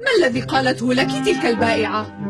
ما الذي قالته لك تلك البائعة؟